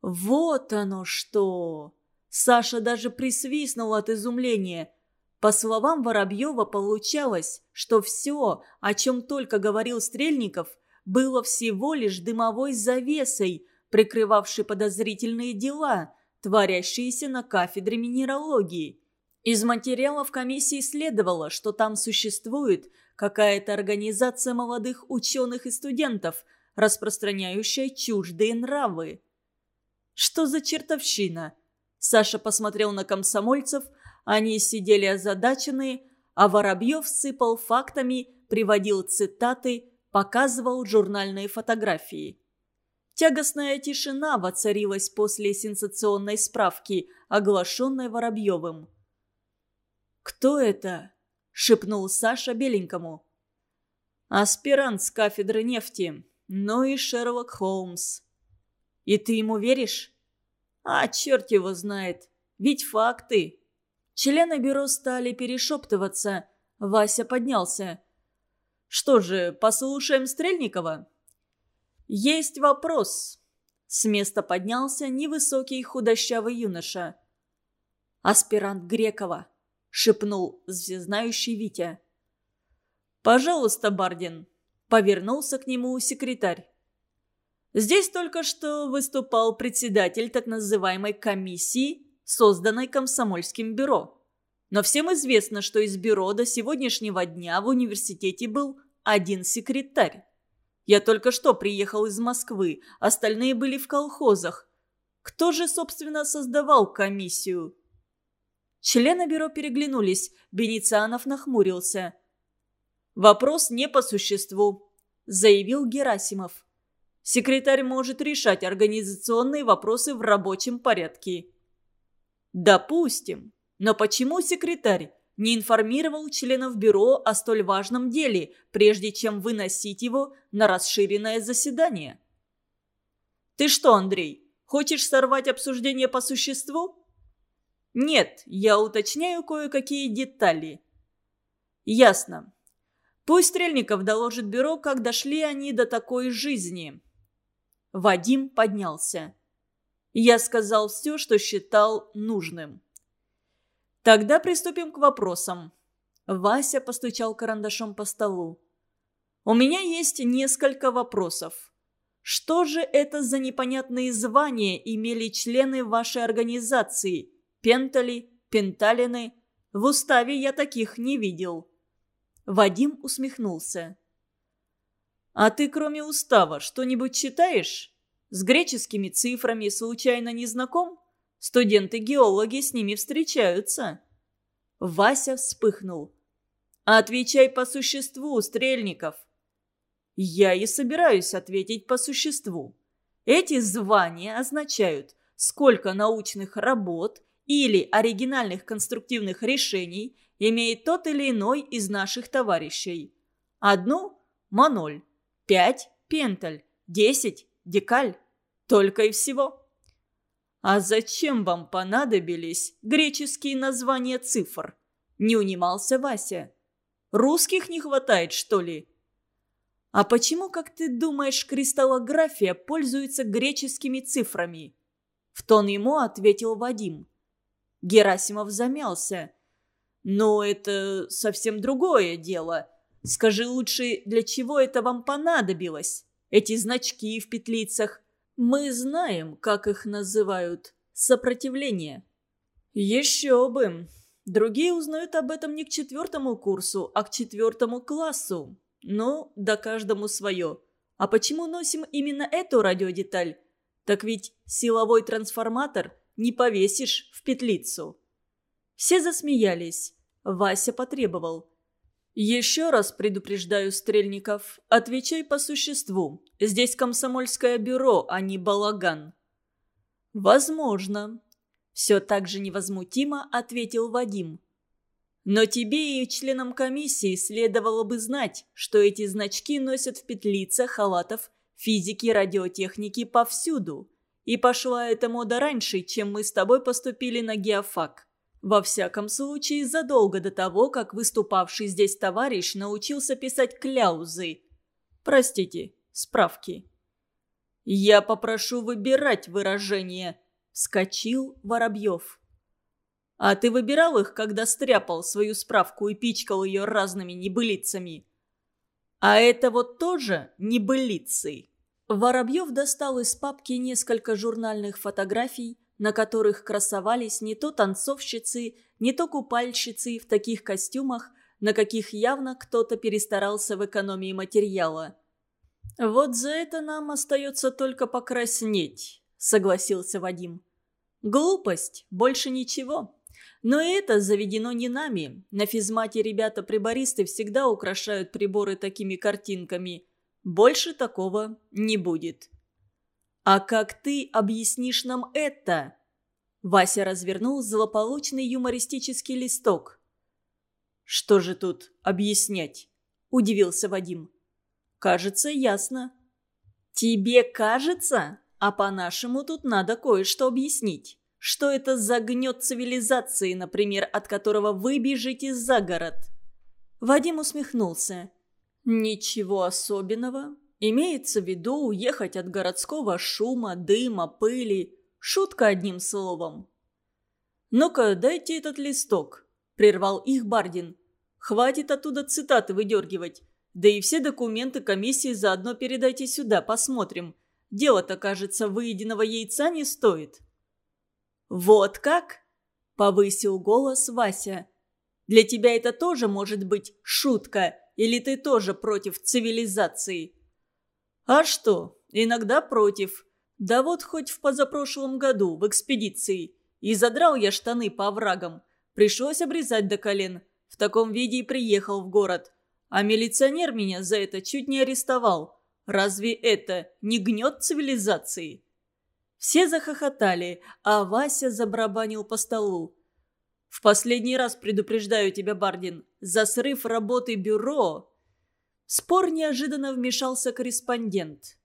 [SPEAKER 1] «Вот оно что!» Саша даже присвистнул от изумления. По словам Воробьева, получалось, что все, о чем только говорил Стрельников, было всего лишь дымовой завесой, прикрывавшей подозрительные дела, творящиеся на кафедре минералогии. Из материалов комиссии следовало, что там существует какая-то организация молодых ученых и студентов, распространяющая чуждые нравы. Что за чертовщина? Саша посмотрел на комсомольцев, они сидели озадаченные, а Воробьев сыпал фактами, приводил цитаты, показывал журнальные фотографии. Тягостная тишина воцарилась после сенсационной справки, оглашенной Воробьевым. «Кто это?» – шепнул Саша беленькому. «Аспирант с кафедры нефти. Ну и Шерлок Холмс». «И ты ему веришь?» «А черт его знает. Ведь факты». Члены бюро стали перешептываться. Вася поднялся. «Что же, послушаем Стрельникова?» «Есть вопрос». С места поднялся невысокий худощавый юноша. «Аспирант Грекова», – шепнул всезнающий Витя. «Пожалуйста, Бардин», – повернулся к нему секретарь. Здесь только что выступал председатель так называемой комиссии, созданной комсомольским бюро. Но всем известно, что из бюро до сегодняшнего дня в университете был один секретарь. Я только что приехал из Москвы, остальные были в колхозах. Кто же, собственно, создавал комиссию? Члены бюро переглянулись. Бенецианов нахмурился. «Вопрос не по существу», – заявил Герасимов. «Секретарь может решать организационные вопросы в рабочем порядке». «Допустим. Но почему секретарь не информировал членов бюро о столь важном деле, прежде чем выносить его на расширенное заседание?» «Ты что, Андрей, Хочешь сорвать обсуждение по существу? Нет, я уточняю кое-какие детали. Ясно. Пусть Стрельников доложит бюро, как дошли они до такой жизни. Вадим поднялся. Я сказал все, что считал нужным. Тогда приступим к вопросам. Вася постучал карандашом по столу. У меня есть несколько вопросов. Что же это за непонятные звания имели члены вашей организации? Пентали, Пенталины? В уставе я таких не видел. Вадим усмехнулся. «А ты, кроме устава, что-нибудь читаешь? С греческими цифрами случайно не знаком? Студенты-геологи с ними встречаются». Вася вспыхнул. «Отвечай по существу, Стрельников!» Я и собираюсь ответить по существу. Эти звания означают, сколько научных работ или оригинальных конструктивных решений имеет тот или иной из наших товарищей. Одну – моноль, пять – пенталь, десять – декаль. Только и всего. А зачем вам понадобились греческие названия цифр? Не унимался Вася. Русских не хватает, что ли? «А почему, как ты думаешь, кристаллография пользуется греческими цифрами?» В тон ему ответил Вадим. Герасимов замялся. «Но это совсем другое дело. Скажи лучше, для чего это вам понадобилось? Эти значки в петлицах. Мы знаем, как их называют. Сопротивление». «Еще бы. Другие узнают об этом не к четвертому курсу, а к четвертому классу. Ну, да каждому свое. А почему носим именно эту радиодеталь? Так ведь силовой трансформатор не повесишь в петлицу. Все засмеялись. Вася потребовал. «Еще раз предупреждаю, Стрельников, отвечай по существу. Здесь комсомольское бюро, а не балаган». «Возможно», — все так же невозмутимо ответил Вадим. Но тебе и членам комиссии следовало бы знать, что эти значки носят в петлицах халатов физики радиотехники повсюду. И пошла эта мода раньше, чем мы с тобой поступили на геофак. Во всяком случае, задолго до того, как выступавший здесь товарищ научился писать кляузы. Простите, справки. «Я попрошу выбирать выражение», — вскочил Воробьев. А ты выбирал их, когда стряпал свою справку и пичкал ее разными небылицами? А это вот тоже небылицы. Воробьев достал из папки несколько журнальных фотографий, на которых красовались не то танцовщицы, не то купальщицы в таких костюмах, на каких явно кто-то перестарался в экономии материала. «Вот за это нам остается только покраснеть», — согласился Вадим. «Глупость, больше ничего». Но это заведено не нами. На физмате ребята-прибористы всегда украшают приборы такими картинками. Больше такого не будет. «А как ты объяснишь нам это?» Вася развернул злополучный юмористический листок. «Что же тут объяснять?» – удивился Вадим. «Кажется, ясно». «Тебе кажется? А по-нашему тут надо кое-что объяснить». Что это за гнет цивилизации, например, от которого вы бежите за город?» Вадим усмехнулся. «Ничего особенного. Имеется в виду уехать от городского шума, дыма, пыли. Шутка одним словом». «Ну-ка, дайте этот листок», – прервал их Бардин. «Хватит оттуда цитаты выдергивать. Да и все документы комиссии заодно передайте сюда, посмотрим. Дело-то, кажется, выеденного яйца не стоит». «Вот как?» – повысил голос Вася. «Для тебя это тоже может быть шутка, или ты тоже против цивилизации?» «А что, иногда против. Да вот хоть в позапрошлом году в экспедиции. И задрал я штаны по оврагам. Пришлось обрезать до колен. В таком виде и приехал в город. А милиционер меня за это чуть не арестовал. Разве это не гнет цивилизации?» Все захохотали, а Вася забарабанил по столу. «В последний раз предупреждаю тебя, Бардин, за срыв работы бюро...» Спор неожиданно вмешался корреспондент.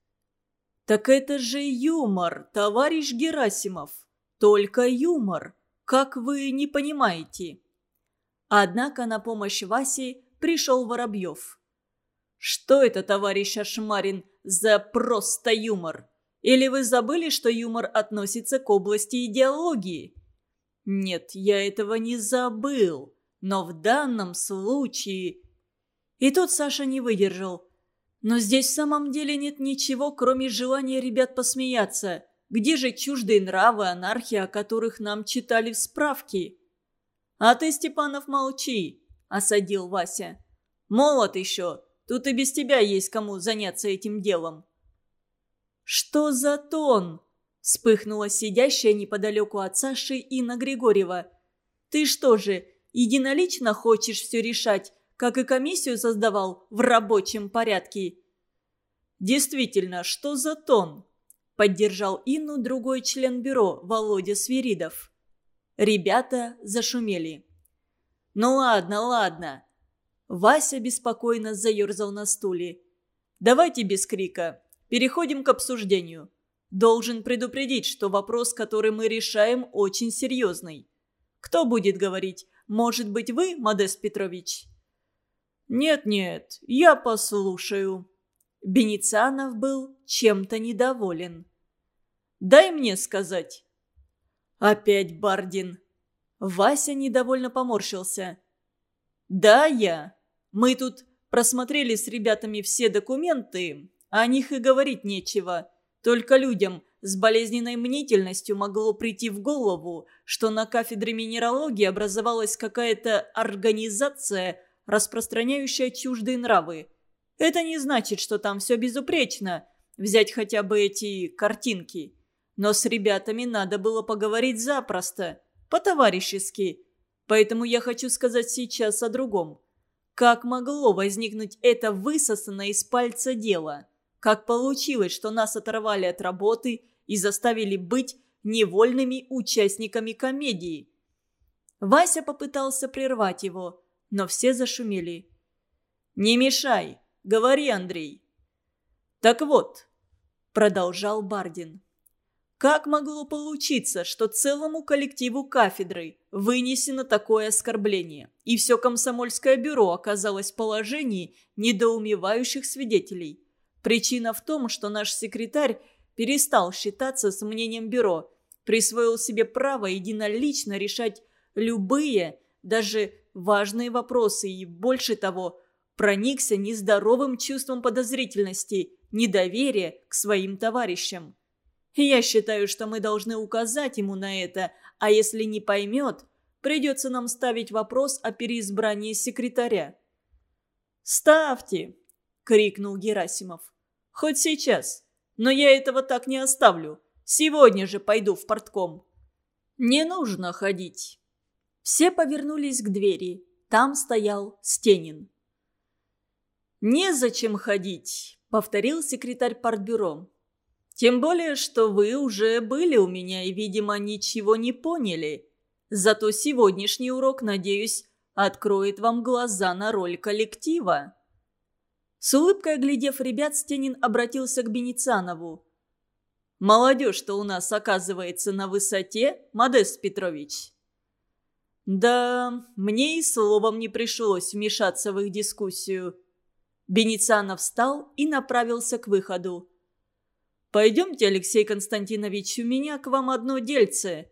[SPEAKER 1] «Так это же юмор, товарищ Герасимов! Только юмор! Как вы не понимаете?» Однако на помощь Васе пришел Воробьев. «Что это, товарищ Ашмарин, за просто юмор? Или вы забыли, что юмор относится к области идеологии?» «Нет, я этого не забыл, но в данном случае...» И тут Саша не выдержал. «Но здесь в самом деле нет ничего, кроме желания ребят посмеяться. Где же чуждые нравы, анархия, о которых нам читали в справке?» «А ты, Степанов, молчи!» – осадил Вася. «Молод еще, тут и без тебя есть кому заняться этим делом». «Что за тон?» – вспыхнула сидящая неподалеку от Саши Инна Григорьева. «Ты что же, единолично хочешь все решать, как и комиссию создавал в рабочем порядке?» «Действительно, что за тон?» – поддержал Инну другой член бюро Володя Свиридов. Ребята зашумели. «Ну ладно, ладно». Вася беспокойно заерзал на стуле. «Давайте без крика. Переходим к обсуждению. Должен предупредить, что вопрос, который мы решаем, очень серьезный. Кто будет говорить? Может быть, вы, Модест Петрович?» «Нет-нет, я послушаю». Беницанов был чем-то недоволен. «Дай мне сказать». «Опять Бардин». Вася недовольно поморщился. «Да, я. Мы тут просмотрели с ребятами все документы, о них и говорить нечего. Только людям с болезненной мнительностью могло прийти в голову, что на кафедре минералогии образовалась какая-то организация, распространяющая чуждые нравы. Это не значит, что там все безупречно. Взять хотя бы эти картинки. Но с ребятами надо было поговорить запросто, по-товарищески. Поэтому я хочу сказать сейчас о другом. Как могло возникнуть это высосанное из пальца дело? Как получилось, что нас оторвали от работы и заставили быть невольными участниками комедии? Вася попытался прервать его, но все зашумели. «Не мешай, говори, Андрей». «Так вот», — продолжал Бардин, как могло получиться, что целому коллективу кафедры вынесено такое оскорбление, и все комсомольское бюро оказалось в положении недоумевающих свидетелей? Причина в том, что наш секретарь перестал считаться с мнением бюро, присвоил себе право единолично решать любые, даже важные вопросы и, больше того, проникся нездоровым чувством подозрительности, недоверия к своим товарищам. Я считаю, что мы должны указать ему на это, а если не поймет, придется нам ставить вопрос о переизбрании секретаря». «Ставьте!» — крикнул Герасимов. «Хоть сейчас. Но я этого так не оставлю. Сегодня же пойду в портком». «Не нужно ходить». Все повернулись к двери. Там стоял Стенин. «Незачем ходить», — повторил секретарь партбюро. Тем более, что вы уже были у меня и, видимо, ничего не поняли. Зато сегодняшний урок, надеюсь, откроет вам глаза на роль коллектива». С улыбкой глядев ребят, Стенин обратился к Беницанову. «Молодежь-то у нас оказывается на высоте, Модест Петрович». «Да, мне и словом не пришлось вмешаться в их дискуссию». Беницанов встал и направился к выходу. «Пойдемте, Алексей Константинович, у меня к вам одно дельце».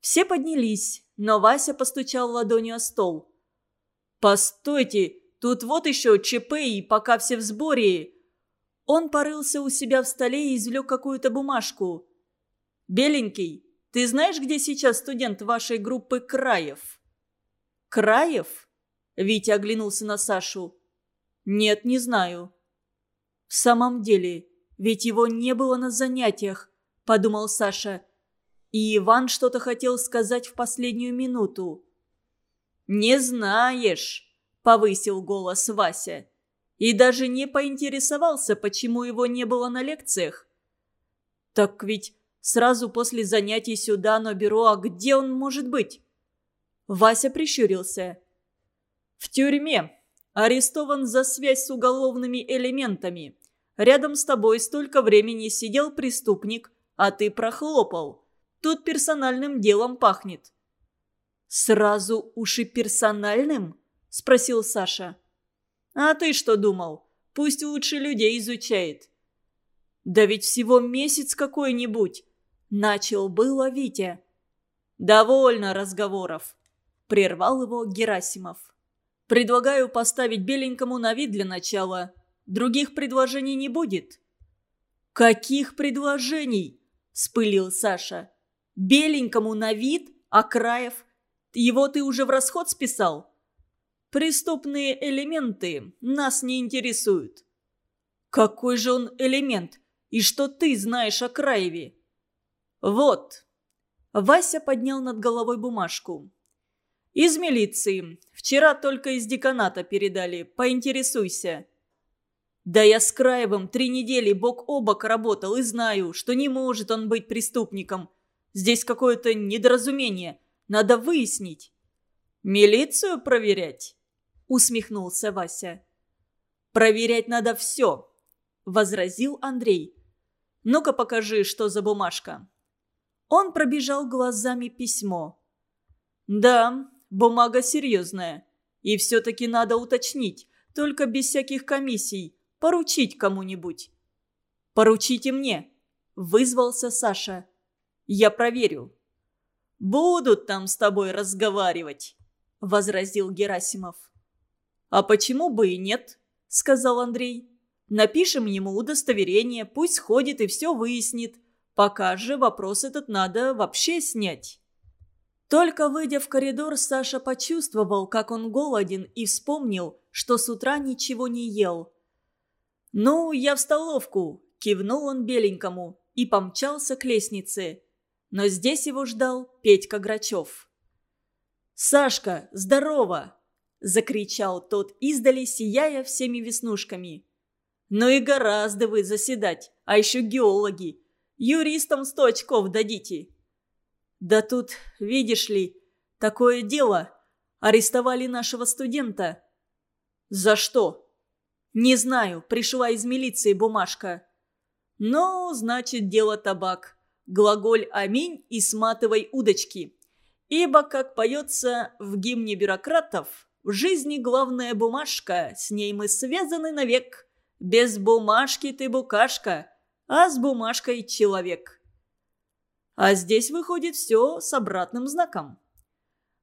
[SPEAKER 1] Все поднялись, но Вася постучал ладонью о стол. «Постойте, тут вот еще ЧП, и пока все в сборе». Он порылся у себя в столе и извлек какую-то бумажку. «Беленький, ты знаешь, где сейчас студент вашей группы Краев?» «Краев?» Витя оглянулся на Сашу. «Нет, не знаю». «В самом деле, ведь его не было на занятиях», – подумал Саша. И Иван что-то хотел сказать в последнюю минуту. «Не знаешь», – повысил голос Вася. И даже не поинтересовался, почему его не было на лекциях. «Так ведь сразу после занятий сюда на бюро, а где он может быть?» Вася прищурился. «В тюрьме. Арестован за связь с уголовными элементами. Рядом с тобой столько времени сидел преступник, а ты прохлопал. Тут персональным делом пахнет». «Сразу уж и персональным?» – спросил Саша. «А ты что думал? Пусть лучше людей изучает». «Да ведь всего месяц какой-нибудь!» – начал было Витя. «Довольно разговоров», – прервал его Герасимов. «Предлагаю поставить беленькому на вид для начала. Других предложений не будет». «Каких предложений?» – спылил Саша. «Беленькому на вид, а Краев? Его ты уже в расход списал?» «Преступные элементы нас не интересуют». «Какой же он элемент? И что ты знаешь о Краеве?» «Вот», Вася поднял над головой бумажку. «Из милиции. Вчера только из деканата передали. Поинтересуйся». «Да я с Краевым три недели бок о бок работал и знаю, что не может он быть преступником. Здесь какое-то недоразумение. Надо выяснить». «Милицию проверять?» – усмехнулся Вася. «Проверять надо все», – возразил Андрей. «Ну-ка покажи, что за бумажка». Он пробежал глазами письмо. «Да, бумага серьезная. И все-таки надо уточнить, только без всяких комиссий, поручить кому-нибудь». «Поручите мне», – вызвался Саша. «Я проверю». «Будут там с тобой разговаривать», – возразил Герасимов. «А почему бы и нет?» – сказал Андрей. «Напишем ему удостоверение, пусть ходит и все выяснит. Пока же вопрос этот надо вообще снять. Только выйдя в коридор, Саша почувствовал, как он голоден, и вспомнил, что с утра ничего не ел. «Ну, я в столовку», – кивнул он беленькому и помчался к лестнице. Но здесь его ждал Петька Грачев. «Сашка, здорово!» – закричал тот издали, сияя всеми веснушками. «Ну и гораздо вы заседать, а еще геологи. Юристам сто очков дадите». «Да тут, видишь ли, такое дело. Арестовали нашего студента». «За что?» «Не знаю, пришла из милиции бумажка». «Ну, значит, дело табак. Глаголь «Аминь» и сматывай удочки. Ибо, как поется в гимне бюрократов, в жизни главная бумажка, с ней мы связаны навек. Без бумажки ты букашка, а с бумажкой человек. А здесь выходит все с обратным знаком.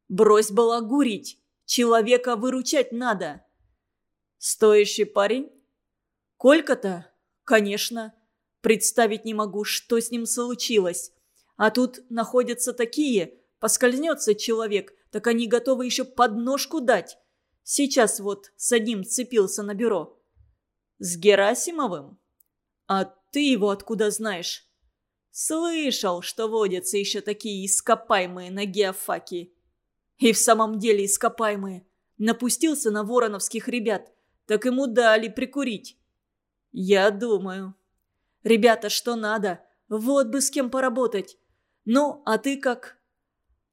[SPEAKER 1] Брось балагурить, человека выручать надо. Стоящий парень? Колька-то? Конечно. Представить не могу, что с ним случилось. А тут находятся такие, поскользнется человек, так они готовы еще подножку дать. Сейчас вот с одним цепился на бюро. С Герасимовым? А ты его откуда знаешь?» «Слышал, что водятся еще такие ископаемые на геофаке». «И в самом деле ископаемые. Напустился на вороновских ребят. Так ему дали прикурить». «Я думаю». «Ребята, что надо? Вот бы с кем поработать. Ну, а ты как?»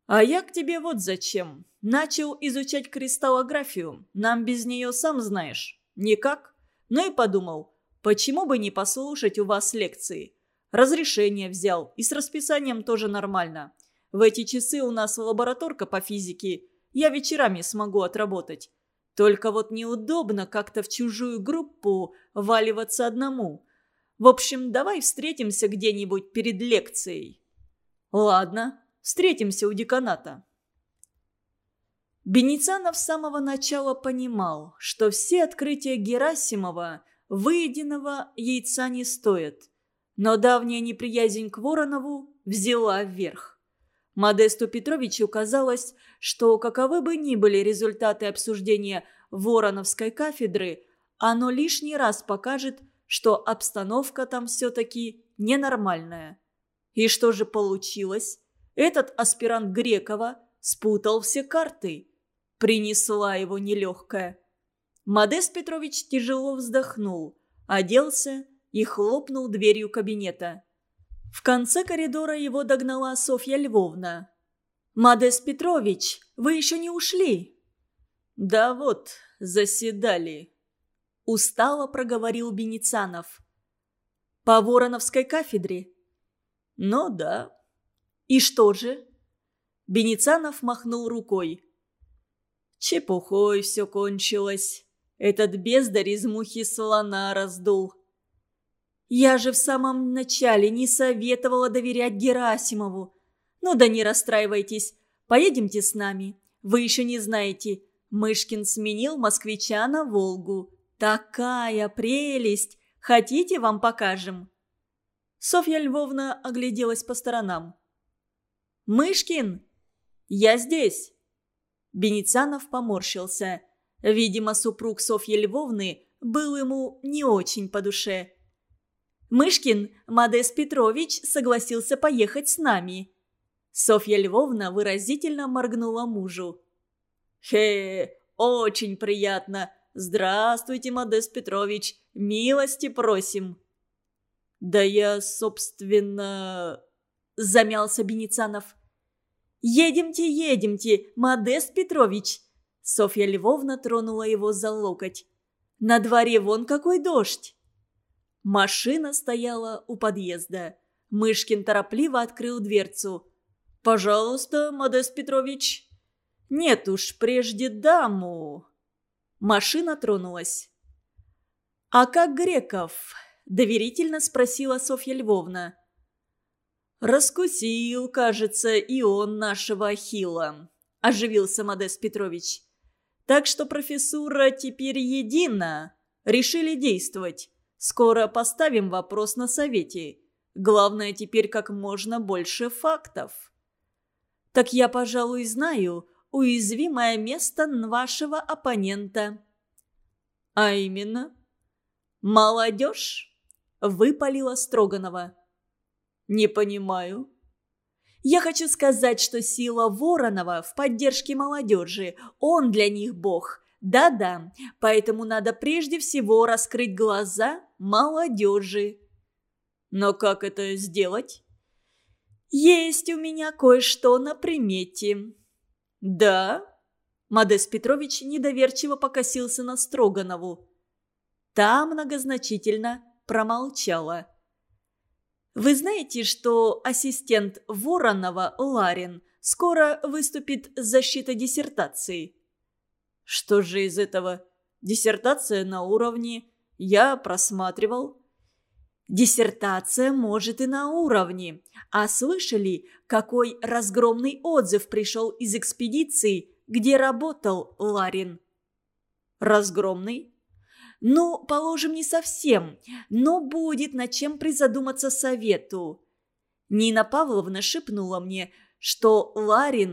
[SPEAKER 1] «А я к тебе вот зачем. Начал изучать кристаллографию. Нам без нее, сам знаешь, никак. Ну и подумал, Почему бы не послушать у вас лекции? Разрешение взял, и с расписанием тоже нормально. В эти часы у нас лабораторка по физике. Я вечерами смогу отработать. Только вот неудобно как-то в чужую группу валиваться одному. В общем, давай встретимся где-нибудь перед лекцией. Ладно, встретимся у деканата. Беницанов с самого начала понимал, что все открытия Герасимова – выеденного яйца не стоит. Но давняя неприязнь к Воронову взяла вверх. Модесту Петровичу казалось, что каковы бы ни были результаты обсуждения Вороновской кафедры, оно лишний раз покажет, что обстановка там все-таки ненормальная. И что же получилось? Этот аспирант Грекова спутал все карты. Принесла его нелегкая. Модест Петрович тяжело вздохнул, оделся и хлопнул дверью кабинета. В конце коридора его догнала Софья Львовна. «Модест Петрович, вы еще не ушли?» «Да вот, заседали», – устало проговорил Беницанов. По Вороновской кафедре?»
[SPEAKER 2] «Ну да».
[SPEAKER 1] «И что же?» Беницанов махнул рукой.
[SPEAKER 2] Чепухой все кончилось. Этот бездарь из мухи слона раздул.
[SPEAKER 1] Я же в самом начале не советовала доверять Герасимову. Ну да не расстраивайтесь, поедемте с нами. Вы еще не знаете, Мышкин сменил москвича на Волгу. Такая прелесть! Хотите, вам покажем?» Софья Львовна огляделась по сторонам. «Мышкин!» «Я здесь!» Беницанов поморщился. Видимо, супруг Софьи Львовны был ему не очень по душе. «Мышкин, Мадес Петрович согласился поехать с нами». Софья Львовна выразительно моргнула мужу.
[SPEAKER 2] «Хе, очень приятно. Здравствуйте, Модест Петрович. Милости просим».
[SPEAKER 1] «Да я, собственно...» – замялся Беницанов. «Едемте, едемте, Модест Петрович!» Софья Львовна тронула его за локоть. «На дворе вон какой дождь!» Машина стояла у подъезда. Мышкин торопливо открыл дверцу.
[SPEAKER 2] «Пожалуйста, Модест Петрович!»
[SPEAKER 1] Нет уж, прежде даму. Машина тронулась. «А как Греков?» – доверительно спросила Софья Львовна.
[SPEAKER 2] «Раскусил, кажется, и он нашего Ахилла», – оживился Модест Петрович. «Так что профессура теперь едина. Решили действовать. Скоро поставим вопрос на совете. Главное теперь как можно больше фактов».
[SPEAKER 1] «Так я, пожалуй, знаю, уязвимое место вашего оппонента».
[SPEAKER 2] «А именно?»
[SPEAKER 1] «Молодежь?» – выпалила Строганова.
[SPEAKER 2] «Не понимаю».
[SPEAKER 1] «Я хочу сказать, что сила Воронова в поддержке молодежи. Он для них бог. Да-да, поэтому надо прежде всего раскрыть глаза молодежи».
[SPEAKER 2] «Но как это сделать?»
[SPEAKER 1] «Есть у меня кое-что на примете».
[SPEAKER 2] «Да?»
[SPEAKER 1] Модест Петрович недоверчиво покосился на Строганову. Та многозначительно промолчала. «Вы знаете, что ассистент Воронова Ларин скоро выступит с защитой диссертации?»
[SPEAKER 2] «Что же из этого? Диссертация на уровне. Я просматривал».
[SPEAKER 1] Диссертация может и на уровне. А слышали, какой разгромный отзыв пришел из экспедиции, где работал Ларин?
[SPEAKER 2] Разгромный?
[SPEAKER 1] Ну, положим, не совсем, но будет над чем призадуматься совету. Нина Павловна шепнула мне, что Ларин